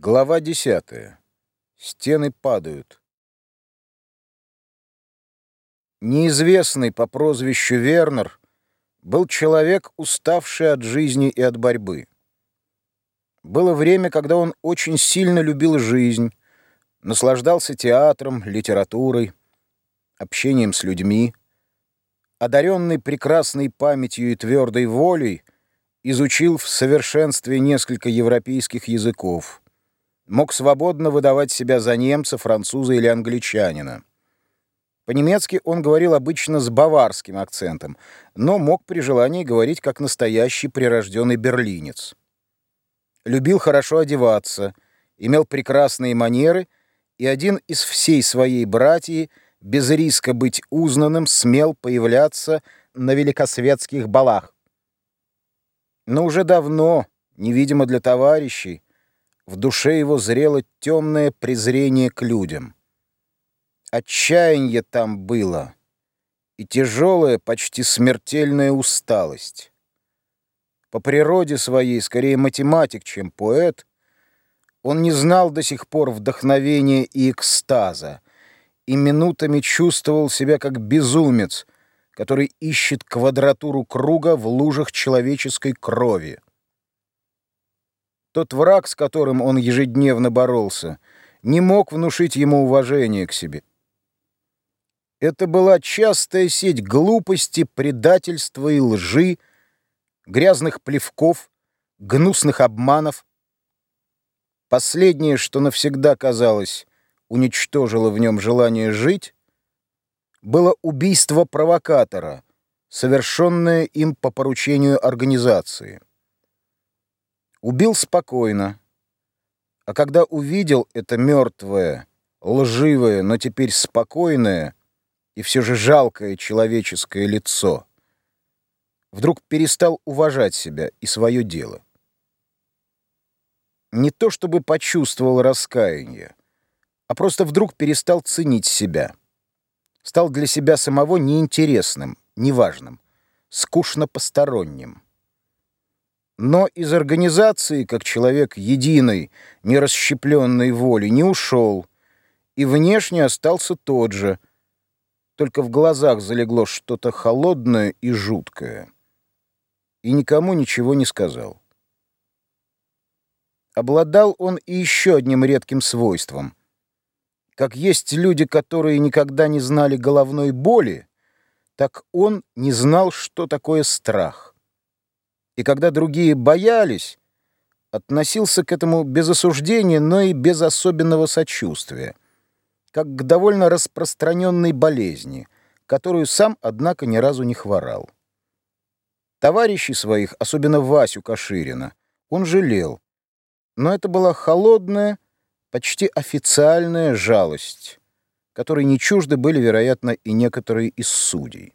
Глава десятая. Стены падают. Неизвестный по прозвищу Вернер был человек, уставший от жизни и от борьбы. Было время, когда он очень сильно любил жизнь, наслаждался театром, литературой, общением с людьми. Одаренный прекрасной памятью и твердой волей, изучил в совершенстве несколько европейских языков — мог свободно выдавать себя за немца, француза или англичанина. По-немецки он говорил обычно с баварским акцентом, но мог при желании говорить как настоящий прирожденный берлинец. Любил хорошо одеваться, имел прекрасные манеры и один из всей своей братьи, без риска быть узнанным, смел появляться на великосветских балах. Но уже давно, невидимо для товарищей, в душе его зрело темное презрение к людям. Отчаяние там было и тяжелая, почти смертельная усталость. По природе своей, скорее математик, чем поэт, он не знал до сих пор вдохновения и экстаза, и минутами чувствовал себя как безумец, который ищет квадратуру круга в лужах человеческой крови. Тот враг, с которым он ежедневно боролся, не мог внушить ему уважение к себе. Это была частая сеть глупости, предательства и лжи, грязных плевков, гнусных обманов. Последнее, что навсегда, казалось, уничтожило в нем желание жить, было убийство провокатора, совершенное им по поручению организации. Убил спокойно. А когда увидел это мертвое, лживое, но теперь спокойное и все же жалкое человеческое лицо, вдруг перестал уважать себя и свое дело. Не то чтобы почувствовал раскаяние, а просто вдруг перестал ценить себя. Стал для себя самого неинтересным, неважным, скучно посторонним. Но из организации, как человек единой, нерасщепленной воли, не ушел, и внешне остался тот же, только в глазах залегло что-то холодное и жуткое. И никому ничего не сказал. Обладал он и еще одним редким свойством. Как есть люди, которые никогда не знали головной боли, так он не знал, что такое страх и когда другие боялись, относился к этому без осуждения, но и без особенного сочувствия, как к довольно распространенной болезни, которую сам, однако, ни разу не хворал. Товарищей своих, особенно Васю Каширина, он жалел, но это была холодная, почти официальная жалость, которой не чужды были, вероятно, и некоторые из судей.